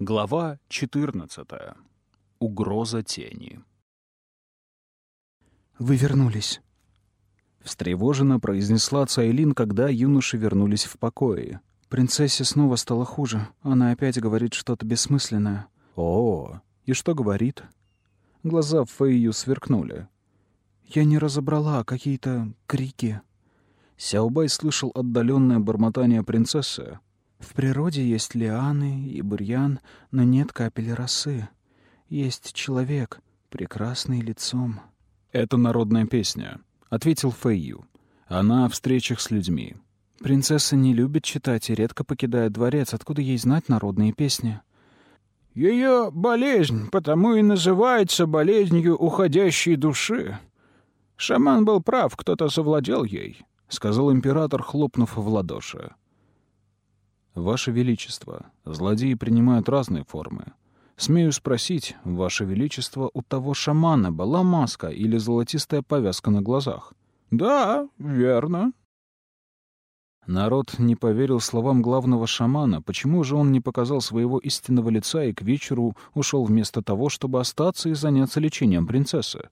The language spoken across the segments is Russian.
Глава 14. Угроза тени. «Вы вернулись», — встревоженно произнесла Цайлин, когда юноши вернулись в покое. «Принцессе снова стало хуже. Она опять говорит что-то бессмысленное». «О, и что говорит?» Глаза Фэйю сверкнули. «Я не разобрала какие-то крики». Сяобай слышал отдаленное бормотание принцессы, в природе есть лианы и бурьян, но нет капель росы. Есть человек, прекрасный лицом. «Это народная песня», — ответил Фэйю. «Она о встречах с людьми». «Принцесса не любит читать и редко покидает дворец. Откуда ей знать народные песни?» «Ее болезнь потому и называется болезнью уходящей души. Шаман был прав, кто-то завладел ей», — сказал император, хлопнув в ладоши. «Ваше Величество, злодеи принимают разные формы. Смею спросить, Ваше Величество, у того шамана была маска или золотистая повязка на глазах?» «Да, верно». Народ не поверил словам главного шамана. Почему же он не показал своего истинного лица и к вечеру ушел вместо того, чтобы остаться и заняться лечением принцессы?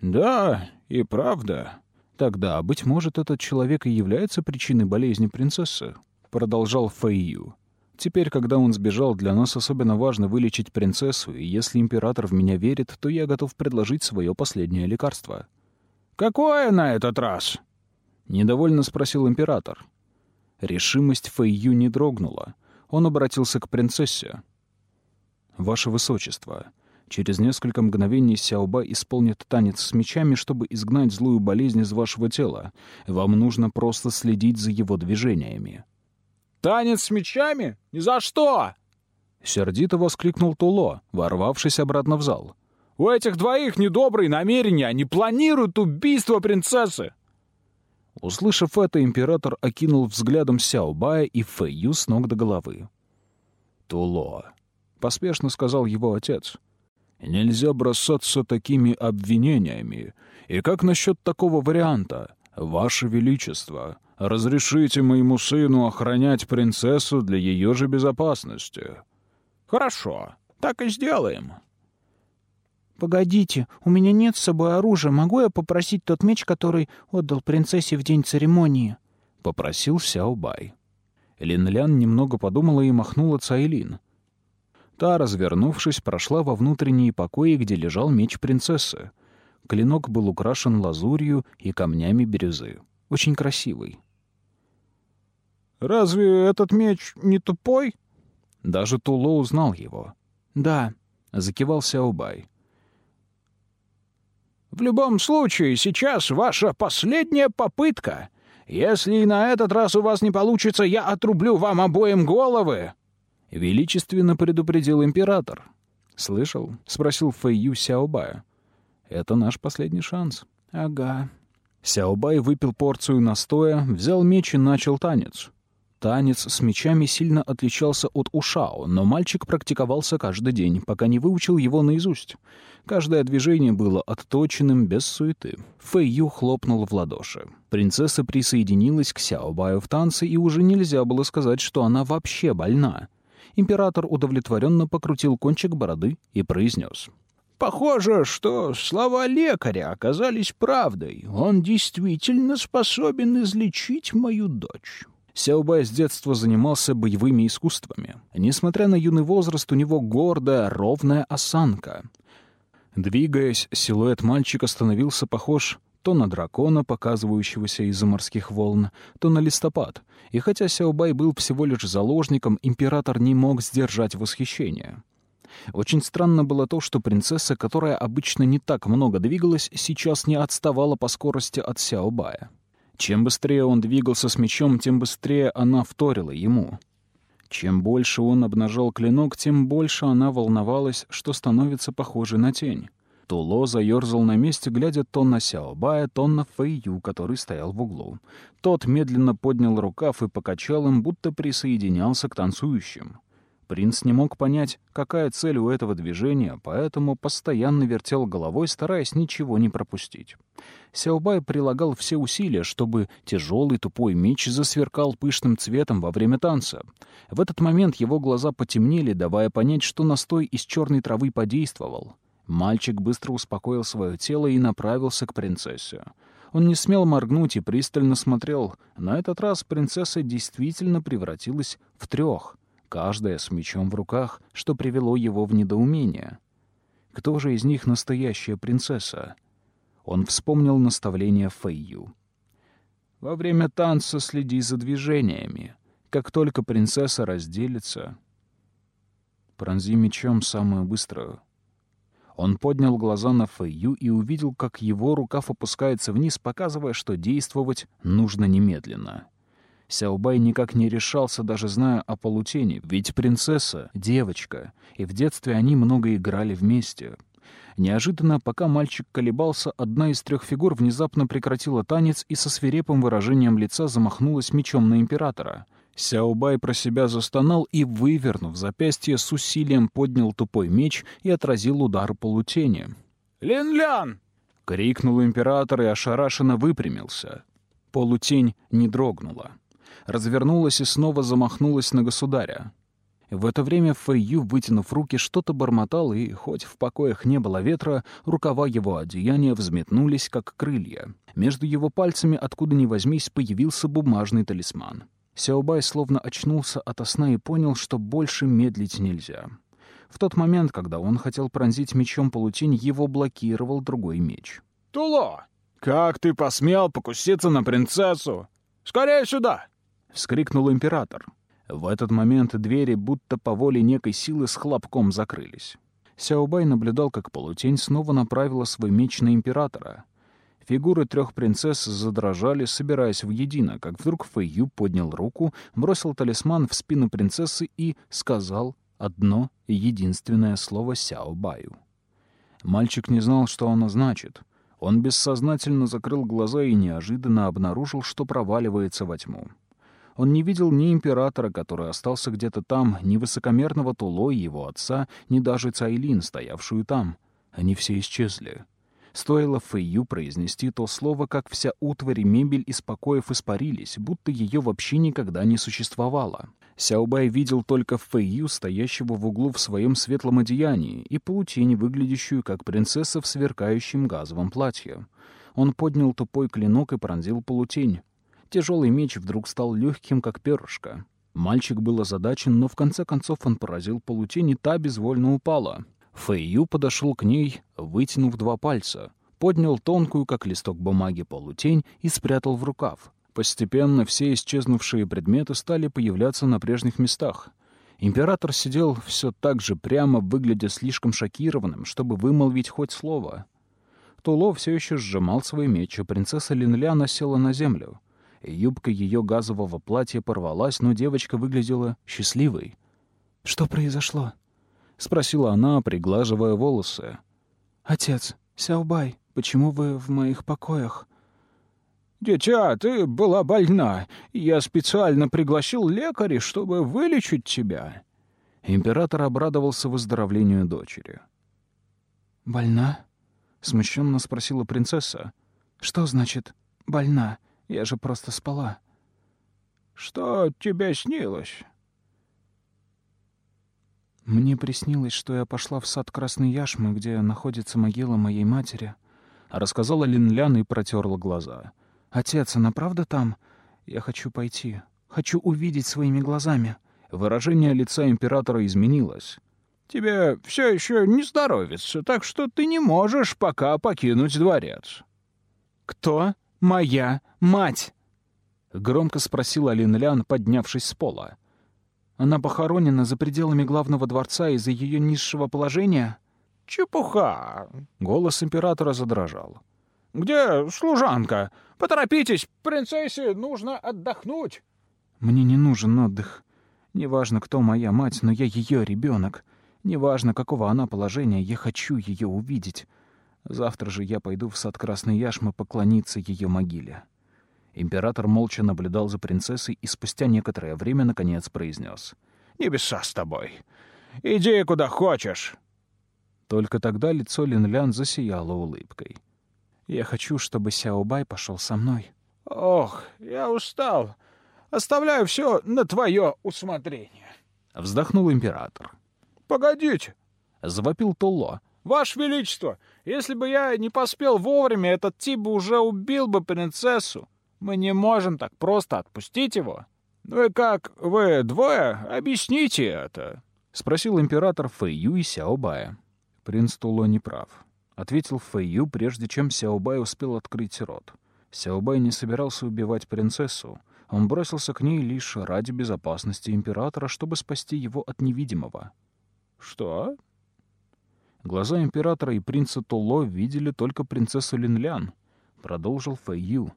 «Да, и правда». Тогда, быть может, этот человек и является причиной болезни принцессы продолжал Фэйю. Теперь, когда он сбежал, для нас особенно важно вылечить принцессу, и если император в меня верит, то я готов предложить свое последнее лекарство. «Какое на этот раз?» — недовольно спросил император. Решимость Фэйю не дрогнула. Он обратился к принцессе. «Ваше Высочество, через несколько мгновений Сяоба исполнит танец с мечами, чтобы изгнать злую болезнь из вашего тела. Вам нужно просто следить за его движениями». Танец с мечами? Ни за что!» Сердито воскликнул Туло, ворвавшись обратно в зал. «У этих двоих недобрые намерения, они планируют убийство принцессы!» Услышав это, император окинул взглядом Сяобая и Фэйю с ног до головы. «Туло», — поспешно сказал его отец, — «нельзя бросаться такими обвинениями. И как насчет такого варианта? Ваше Величество, разрешите моему сыну охранять принцессу для ее же безопасности». «Хорошо, так и сделаем». «Погодите, у меня нет с собой оружия. Могу я попросить тот меч, который отдал принцессе в день церемонии?» — попросил Сяобай. Линлян немного подумала и махнула Цайлин. Та, развернувшись, прошла во внутренние покои, где лежал меч принцессы. Клинок был украшен лазурью и камнями бирюзы. Очень красивый. «Разве этот меч не тупой?» Даже Туло узнал его. «Да», — закивал Сяобай. «В любом случае, сейчас ваша последняя попытка. Если и на этот раз у вас не получится, я отрублю вам обоим головы!» Величественно предупредил император. «Слышал?» — спросил Фэйю Сяобая. «Это наш последний шанс». «Ага». Сяобай выпил порцию настоя, взял меч и начал танец. Танец с мечами сильно отличался от ушао, но мальчик практиковался каждый день, пока не выучил его наизусть. Каждое движение было отточенным, без суеты. Фэй Ю хлопнул в ладоши. Принцесса присоединилась к Сяо Баю в танце, и уже нельзя было сказать, что она вообще больна. Император удовлетворенно покрутил кончик бороды и произнес. «Похоже, что слова лекаря оказались правдой. Он действительно способен излечить мою дочь». Сяобай с детства занимался боевыми искусствами. Несмотря на юный возраст, у него гордая, ровная осанка. Двигаясь, силуэт мальчика становился похож то на дракона, показывающегося из-за морских волн, то на листопад. И хотя Сяобай был всего лишь заложником, император не мог сдержать восхищение. Очень странно было то, что принцесса, которая обычно не так много двигалась, сейчас не отставала по скорости от Сяобая. Чем быстрее он двигался с мечом, тем быстрее она вторила ему. Чем больше он обнажал клинок, тем больше она волновалась, что становится похожей на тень. Туло заерзал на месте, глядя то на Сяобая, то на Фэйю, который стоял в углу. Тот медленно поднял рукав и покачал им, будто присоединялся к танцующим. Принц не мог понять, какая цель у этого движения, поэтому постоянно вертел головой, стараясь ничего не пропустить. Сяобай прилагал все усилия, чтобы тяжелый тупой меч засверкал пышным цветом во время танца. В этот момент его глаза потемнели, давая понять, что настой из черной травы подействовал. Мальчик быстро успокоил свое тело и направился к принцессе. Он не смел моргнуть и пристально смотрел. На этот раз принцесса действительно превратилась в трех, каждая с мечом в руках, что привело его в недоумение. Кто же из них настоящая принцесса? Он вспомнил наставление Фэйю. «Во время танца следи за движениями. Как только принцесса разделится, пронзи мечом самую быструю». Он поднял глаза на Фэйю и увидел, как его рукав опускается вниз, показывая, что действовать нужно немедленно. Сяобай никак не решался, даже зная о полутени, ведь принцесса — девочка, и в детстве они много играли вместе. Неожиданно, пока мальчик колебался, одна из трех фигур внезапно прекратила танец и со свирепым выражением лица замахнулась мечом на императора. Сяобай про себя застонал и, вывернув запястье, с усилием поднял тупой меч и отразил удар полутени. «Лин-лян!» — крикнул император и ошарашенно выпрямился. Полутень не дрогнула. Развернулась и снова замахнулась на государя. В это время Фэйю, вытянув руки, что-то бормотал, и, хоть в покоях не было ветра, рукава его одеяния взметнулись, как крылья. Между его пальцами, откуда ни возьмись, появился бумажный талисман. Сяобай словно очнулся ото сна и понял, что больше медлить нельзя. В тот момент, когда он хотел пронзить мечом полутень, его блокировал другой меч. «Туло! Как ты посмел покуситься на принцессу? Скорее сюда!» — вскрикнул император. В этот момент двери будто по воле некой силы с хлопком закрылись. Сяобай наблюдал, как полутень снова направила свой меч на императора. Фигуры трех принцесс задрожали, собираясь воедино, как вдруг Фэйю поднял руку, бросил талисман в спину принцессы и сказал одно единственное слово Сяобаю. Мальчик не знал, что оно значит. Он бессознательно закрыл глаза и неожиданно обнаружил, что проваливается во тьму. Он не видел ни императора, который остался где-то там, ни высокомерного Туло и его отца, ни даже Цайлин, стоявшую там. Они все исчезли. Стоило Фэйю произнести то слово, как вся утварь и мебель из покоев испарились, будто ее вообще никогда не существовало. Сяобай видел только Фэйю, стоящего в углу в своем светлом одеянии, и паутень, выглядящую как принцесса в сверкающем газовом платье. Он поднял тупой клинок и пронзил полутень. Тяжелый меч вдруг стал легким, как перышко. Мальчик был озадачен, но в конце концов он поразил полутень, и та безвольно упала. Фэйю подошел к ней, вытянув два пальца, поднял тонкую, как листок бумаги, полутень и спрятал в рукав. Постепенно все исчезнувшие предметы стали появляться на прежних местах. Император сидел все так же прямо, выглядя слишком шокированным, чтобы вымолвить хоть слово. Туло все еще сжимал свой меч, а принцесса Линляна села на землю — Юбка ее газового платья порвалась, но девочка выглядела счастливой. «Что произошло?» — спросила она, приглаживая волосы. «Отец, Сяобай, почему вы в моих покоях?» «Дитя, ты была больна. Я специально пригласил лекаря, чтобы вылечить тебя». Император обрадовался выздоровлению дочери. «Больна?» — смущенно спросила принцесса. «Что значит «больна»?» Я же просто спала. Что тебе снилось? Мне приснилось, что я пошла в сад Красной Яшмы, где находится могила моей матери. Рассказала Линлян и протерла глаза. «Отец, она правда там? Я хочу пойти. Хочу увидеть своими глазами». Выражение лица императора изменилось. «Тебе все еще не здоровится, так что ты не можешь пока покинуть дворец». «Кто?» моя мать?» — громко спросила Линлян, поднявшись с пола. «Она похоронена за пределами главного дворца из-за ее низшего положения?» «Чепуха!» — голос императора задрожал. «Где служанка? Поторопитесь, принцессе нужно отдохнуть!» «Мне не нужен отдых. Неважно, кто моя мать, но я ее ребенок. Неважно, какого она положения, я хочу ее увидеть. Завтра же я пойду в сад Красной Яшмы поклониться ее могиле». Император молча наблюдал за принцессой и спустя некоторое время наконец произнес. Небеса с тобой. Иди куда хочешь». Только тогда лицо Линлян засияло улыбкой. «Я хочу, чтобы Сяобай пошел со мной». «Ох, я устал. Оставляю все на твое усмотрение». Вздохнул император. «Погодите!» — завопил Тулло. «Ваше Величество, если бы я не поспел вовремя, этот тип бы уже убил бы принцессу. Мы не можем так просто отпустить его. И как, вы двое, объясните это?» — спросил император Фэйю и Сяобая. «Принц Туло не прав», — ответил Фэйю, прежде чем Сяобай успел открыть рот. Сяобай не собирался убивать принцессу. Он бросился к ней лишь ради безопасности императора, чтобы спасти его от невидимого. «Что?» Глаза императора и принца Туло видели только принцессу Линлян, продолжил Фэйю.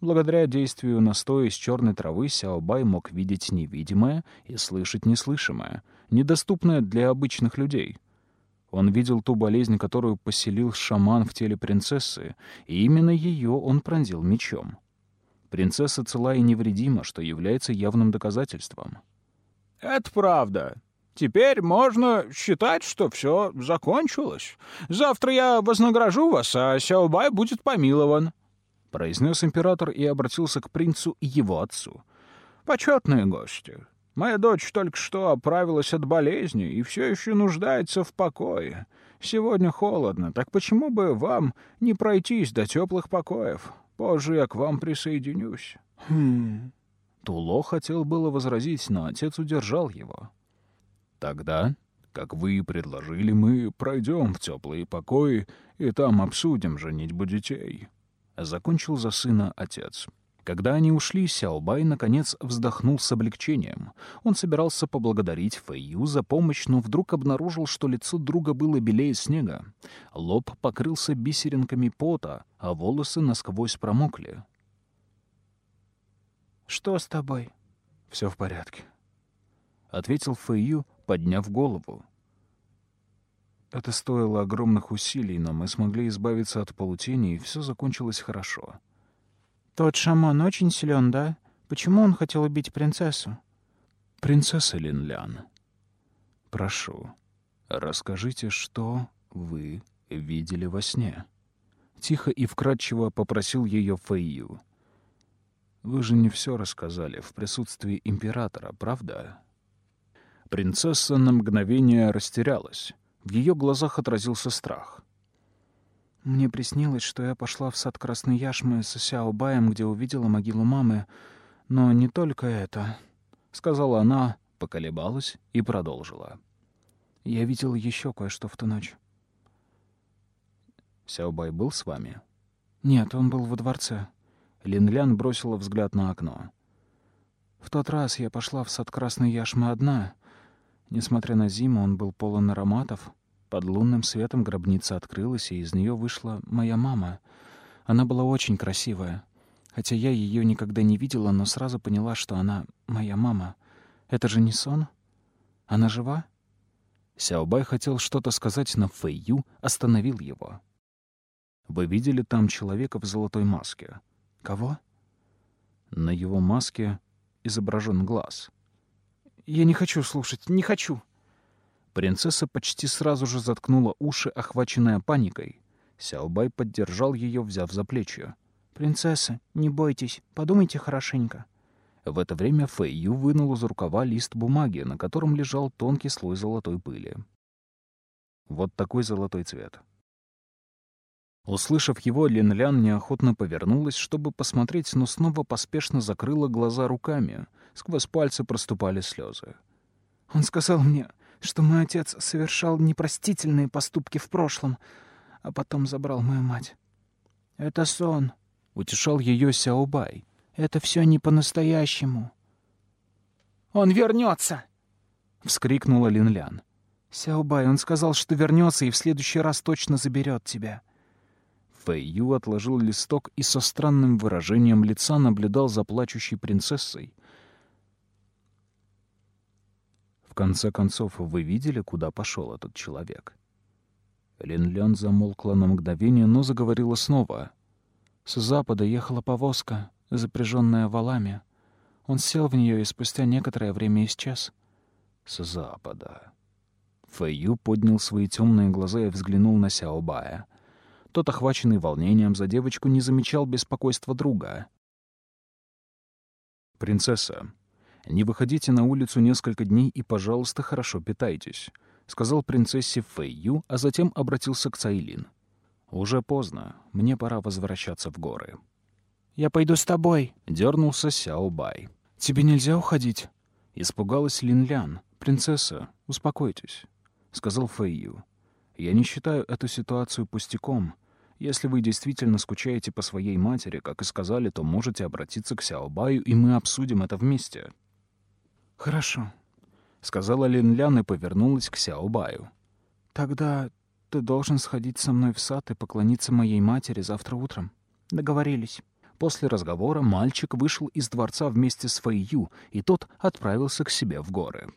Благодаря действию настоя из черной травы Сяобай мог видеть невидимое и слышать неслышимое, недоступное для обычных людей. Он видел ту болезнь, которую поселил шаман в теле принцессы, и именно ее он пронзил мечом. Принцесса цела и невредима, что является явным доказательством. «Это правда. Теперь можно считать, что все закончилось. Завтра я вознагражу вас, а Сяобай будет помилован», — произнес император и обратился к принцу и его отцу. «Почетные гости, моя дочь только что оправилась от болезни и все еще нуждается в покое. Сегодня холодно, так почему бы вам не пройтись до теплых покоев? Позже я к вам присоединюсь». «Хм...» Туло хотел было возразить, но отец удержал его. Тогда, как вы и предложили, мы пройдем в теплые покои и там обсудим женитьбу детей. Закончил за сына отец. Когда они ушли, Сяобай, наконец, вздохнул с облегчением. Он собирался поблагодарить Фэйю за помощь, но вдруг обнаружил, что лицо друга было белее снега. Лоб покрылся бисеринками пота, а волосы насквозь промокли. «Что с тобой?» «Все в порядке», — ответил Фэйю, подняв голову. Это стоило огромных усилий, но мы смогли избавиться от полутени, и все закончилось хорошо. «Тот шаман очень силен, да? Почему он хотел убить принцессу?» «Принцесса Линлян, прошу, расскажите, что вы видели во сне?» Тихо и вкратчиво попросил ее Фэйю. «Вы же не все рассказали в присутствии императора, правда?» Принцесса на мгновение растерялась. В ее глазах отразился страх. «Мне приснилось, что я пошла в сад Красной Яшмы с Сяобаем, где увидела могилу мамы. Но не только это», — сказала она, поколебалась и продолжила. «Я видела еще кое-что в ту ночь». «Сяобай был с вами?» «Нет, он был во дворце». Линлян бросила взгляд на окно. «В тот раз я пошла в сад Красной Яшмы одна, Несмотря на зиму, он был полон ароматов. Под лунным светом гробница открылась, и из нее вышла моя мама. Она была очень красивая. Хотя я ее никогда не видела, но сразу поняла, что она моя мама. Это же не сон? Она жива? Сяобай хотел что-то сказать, но Фэйю остановил его. «Вы видели там человека в золотой маске?» «Кого?» На его маске изображен глаз — я не хочу слушать, не хочу. Принцесса почти сразу же заткнула уши, охваченная паникой. Сяобай поддержал ее, взяв за плечи. «Принцесса, не бойтесь, подумайте хорошенько». В это время Фэй Ю вынул из рукава лист бумаги, на котором лежал тонкий слой золотой пыли. Вот такой золотой цвет. Услышав его, Линлян неохотно повернулась, чтобы посмотреть, но снова поспешно закрыла глаза руками — Сквозь пальцы проступали слезы. «Он сказал мне, что мой отец совершал непростительные поступки в прошлом, а потом забрал мою мать. Это сон», — утешал ее Сяобай. «Это все не по-настоящему». «Он вернется!» — вскрикнула Линлян. «Сяобай, он сказал, что вернется и в следующий раз точно заберет тебя». Фэй Ю отложил листок и со странным выражением лица наблюдал за плачущей принцессой, В конце концов, вы видели, куда пошел этот человек? Лин Лян замолкла на мгновение, но заговорила снова. С запада ехала повозка, запряженная валами. Он сел в нее и спустя некоторое время исчез. с запада. Фэйю поднял свои темные глаза и взглянул на Сяобая. Тот, охваченный волнением за девочку, не замечал беспокойства друга. «Принцесса, не выходите на улицу несколько дней и, пожалуйста, хорошо питайтесь», — сказал принцессе Фэйю, а затем обратился к Цайлин. «Уже поздно. Мне пора возвращаться в горы». «Я пойду с тобой», — дернулся Сяобай. «Тебе нельзя уходить?» Испугалась Линлян. «Принцесса, успокойтесь», — сказал Фэйю. «Я не считаю эту ситуацию пустяком. Если вы действительно скучаете по своей матери, как и сказали, то можете обратиться к Сяобаю, и мы обсудим это вместе». «Хорошо», — сказала Линлян и повернулась к Сяобаю. «Тогда ты должен сходить со мной в сад и поклониться моей матери завтра утром. Договорились». После разговора мальчик вышел из дворца вместе с Фэйю, и тот отправился к себе в горы.